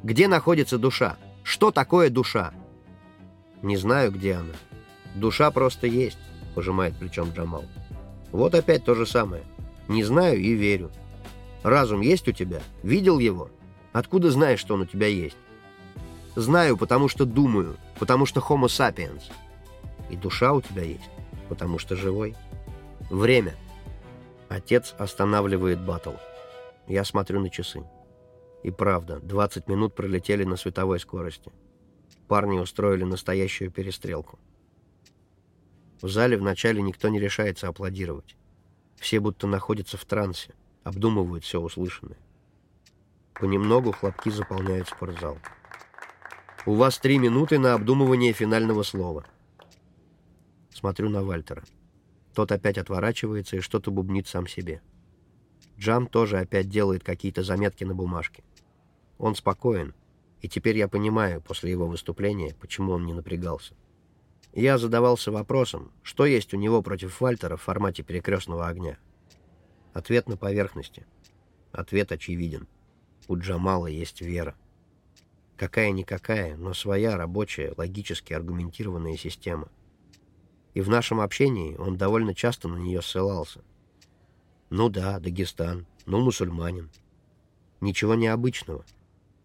Где находится душа? Что такое душа? Не знаю, где она. Душа просто есть, пожимает плечом Джамал. Вот опять то же самое. Не знаю и верю. Разум есть у тебя? Видел его? Откуда знаешь, что он у тебя есть? Знаю, потому что думаю, потому что homo sapiens. И душа у тебя есть, потому что живой. Время. Отец останавливает батл. Я смотрю на часы. И правда, 20 минут пролетели на световой скорости. Парни устроили настоящую перестрелку. В зале вначале никто не решается аплодировать. Все будто находятся в трансе, обдумывают все услышанное. Понемногу хлопки заполняют спортзал. У вас три минуты на обдумывание финального слова. Смотрю на Вальтера. Тот опять отворачивается и что-то бубнит сам себе. Джам тоже опять делает какие-то заметки на бумажке. Он спокоен, и теперь я понимаю после его выступления, почему он не напрягался. Я задавался вопросом, что есть у него против Вальтера в формате перекрестного огня. Ответ на поверхности. Ответ очевиден. У Джамала есть вера. Какая-никакая, но своя рабочая, логически аргументированная система. И в нашем общении он довольно часто на нее ссылался. Ну да, Дагестан, ну мусульманин. Ничего необычного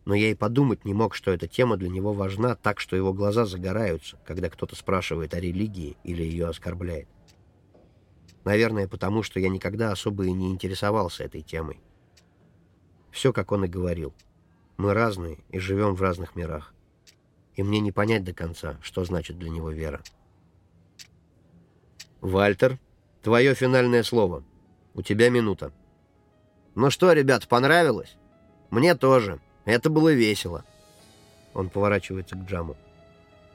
но я и подумать не мог, что эта тема для него важна так, что его глаза загораются, когда кто-то спрашивает о религии или ее оскорбляет. Наверное, потому что я никогда особо и не интересовался этой темой. Все, как он и говорил. Мы разные и живем в разных мирах. И мне не понять до конца, что значит для него вера. «Вальтер, твое финальное слово. У тебя минута». «Ну что, ребят, понравилось?» «Мне тоже». Это было весело. Он поворачивается к Джаму.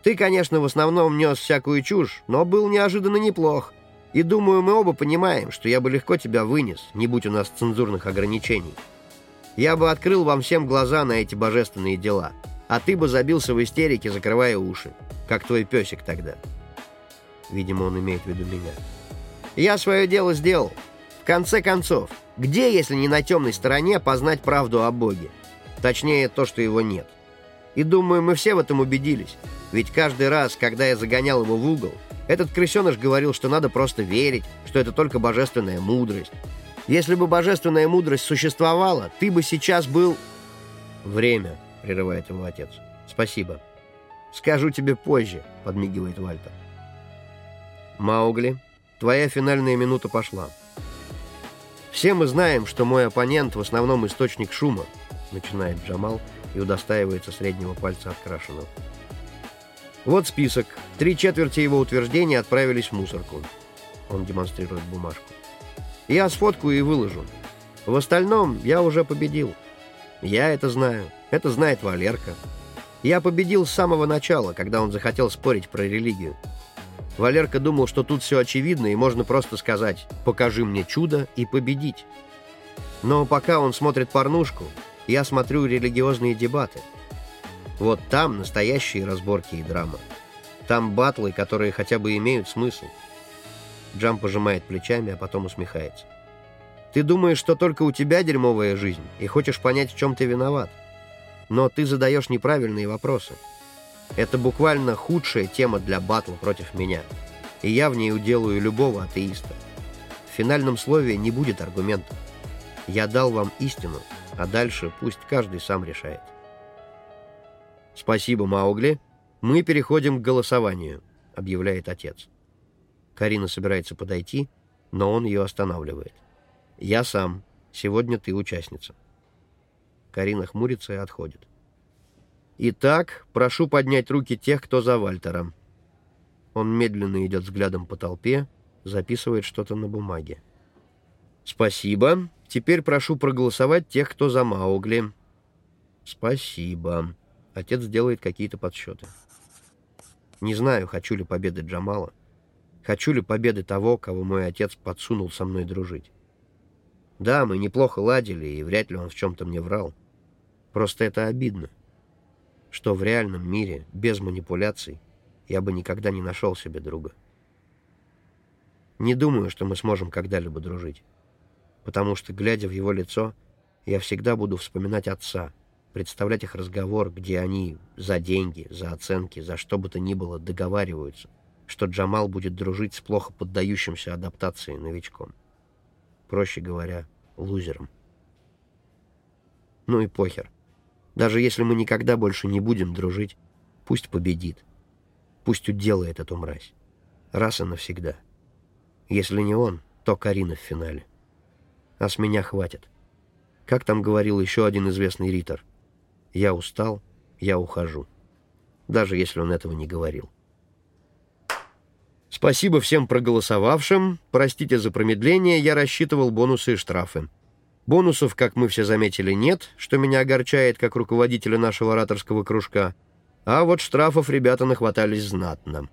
Ты, конечно, в основном нес всякую чушь, но был неожиданно неплох. И думаю, мы оба понимаем, что я бы легко тебя вынес, не будь у нас цензурных ограничений. Я бы открыл вам всем глаза на эти божественные дела, а ты бы забился в истерике, закрывая уши, как твой песик тогда. Видимо, он имеет в виду меня. Я свое дело сделал. В конце концов, где, если не на темной стороне, познать правду о Боге? Точнее, то, что его нет. И думаю, мы все в этом убедились. Ведь каждый раз, когда я загонял его в угол, этот крысеныш говорил, что надо просто верить, что это только божественная мудрость. Если бы божественная мудрость существовала, ты бы сейчас был... «Время», — прерывает его отец. «Спасибо». «Скажу тебе позже», — подмигивает Вальтер. «Маугли, твоя финальная минута пошла. Все мы знаем, что мой оппонент в основном источник шума, начинает Джамал и удостаивается среднего пальца открашенного. Вот список. Три четверти его утверждений отправились в мусорку. Он демонстрирует бумажку. Я сфоткаю и выложу. В остальном я уже победил. Я это знаю. Это знает Валерка. Я победил с самого начала, когда он захотел спорить про религию. Валерка думал, что тут все очевидно, и можно просто сказать «покажи мне чудо» и победить. Но пока он смотрит порнушку, я смотрю религиозные дебаты. Вот там настоящие разборки и драма. Там батлы, которые хотя бы имеют смысл. Джам пожимает плечами, а потом усмехается. Ты думаешь, что только у тебя дерьмовая жизнь, и хочешь понять, в чем ты виноват. Но ты задаешь неправильные вопросы. Это буквально худшая тема для батла против меня. И я в ней уделаю любого атеиста. В финальном слове не будет аргументов. Я дал вам истину, а дальше пусть каждый сам решает. «Спасибо, Маугли. Мы переходим к голосованию», — объявляет отец. Карина собирается подойти, но он ее останавливает. «Я сам. Сегодня ты участница». Карина хмурится и отходит. «Итак, прошу поднять руки тех, кто за Вальтером». Он медленно идет взглядом по толпе, записывает что-то на бумаге. «Спасибо. Теперь прошу проголосовать тех, кто за Маугли. Спасибо. Отец делает какие-то подсчеты. Не знаю, хочу ли победы Джамала. Хочу ли победы того, кого мой отец подсунул со мной дружить. Да, мы неплохо ладили, и вряд ли он в чем-то мне врал. Просто это обидно, что в реальном мире, без манипуляций, я бы никогда не нашел себе друга. Не думаю, что мы сможем когда-либо дружить потому что, глядя в его лицо, я всегда буду вспоминать отца, представлять их разговор, где они за деньги, за оценки, за что бы то ни было договариваются, что Джамал будет дружить с плохо поддающимся адаптации новичком. Проще говоря, лузером. Ну и похер. Даже если мы никогда больше не будем дружить, пусть победит. Пусть уделает эту мразь. Раз и навсегда. Если не он, то Карина в финале а с меня хватит. Как там говорил еще один известный ритор, «Я устал, я ухожу», даже если он этого не говорил. Спасибо всем проголосовавшим. Простите за промедление, я рассчитывал бонусы и штрафы. Бонусов, как мы все заметили, нет, что меня огорчает, как руководителя нашего ораторского кружка. А вот штрафов ребята нахватались знатно.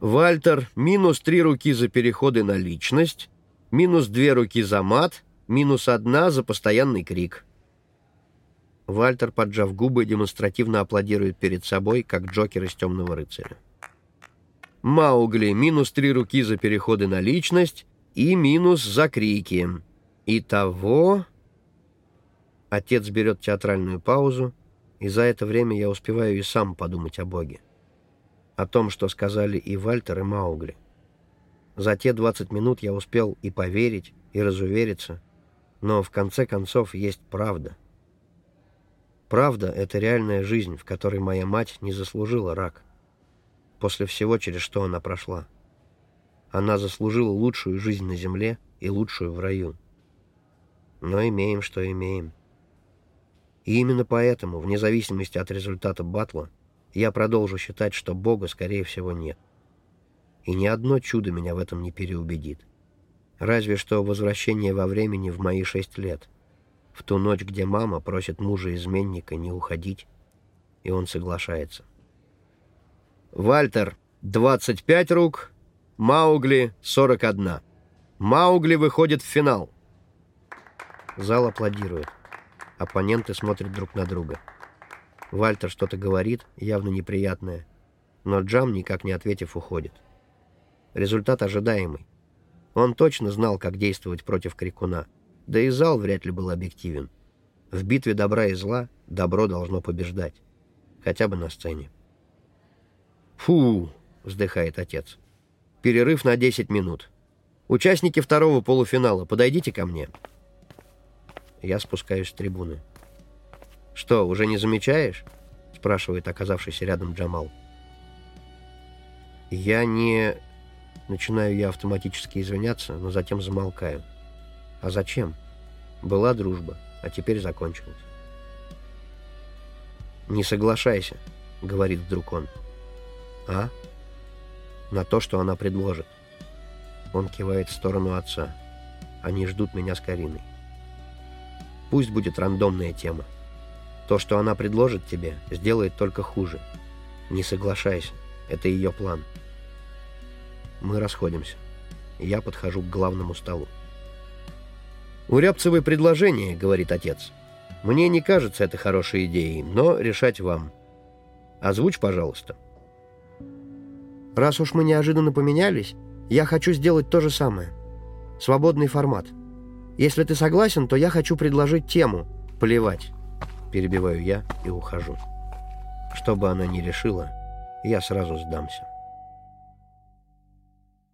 Вальтер — минус три руки за переходы на личность, минус две руки за мат, минус одна за постоянный крик. Вальтер, поджав губы, демонстративно аплодирует перед собой, как Джокер из «Темного рыцаря». Маугли — минус три руки за переходы на личность и минус за крики. Итого... Отец берет театральную паузу, и за это время я успеваю и сам подумать о Боге. О том, что сказали и Вальтер, и Маугли. За те 20 минут я успел и поверить, и разувериться, но в конце концов есть правда. Правда — это реальная жизнь, в которой моя мать не заслужила рак. После всего, через что она прошла. Она заслужила лучшую жизнь на земле и лучшую в раю. Но имеем, что имеем. И именно поэтому, вне зависимости от результата батла, я продолжу считать, что Бога, скорее всего, нет. И ни одно чудо меня в этом не переубедит. Разве что возвращение во времени в мои шесть лет — в ту ночь, где мама просит мужа-изменника не уходить, и он соглашается. Вальтер — 25 рук, Маугли — 41. Маугли выходит в финал. Зал аплодирует. Оппоненты смотрят друг на друга. Вальтер что-то говорит, явно неприятное, но Джам, никак не ответив, уходит. Результат ожидаемый. Он точно знал, как действовать против Крикуна — да и зал вряд ли был объективен. В битве добра и зла добро должно побеждать. Хотя бы на сцене. «Фу!» — вздыхает отец. «Перерыв на 10 минут. Участники второго полуфинала, подойдите ко мне». Я спускаюсь с трибуны. «Что, уже не замечаешь?» — спрашивает оказавшийся рядом Джамал. «Я не...» Начинаю я автоматически извиняться, но затем замолкаю. А зачем? Была дружба, а теперь закончилась. «Не соглашайся», — говорит вдруг он. «А?» «На то, что она предложит». Он кивает в сторону отца. Они ждут меня с Кариной. Пусть будет рандомная тема. То, что она предложит тебе, сделает только хуже. Не соглашайся. Это ее план. Мы расходимся. Я подхожу к главному столу. «У Рябцевой предложение», — говорит отец. «Мне не кажется это хорошей идеей, но решать вам. Озвучь, пожалуйста». «Раз уж мы неожиданно поменялись, я хочу сделать то же самое. Свободный формат. Если ты согласен, то я хочу предложить тему. Плевать». Перебиваю я и ухожу. Что бы она ни решила, я сразу сдамся.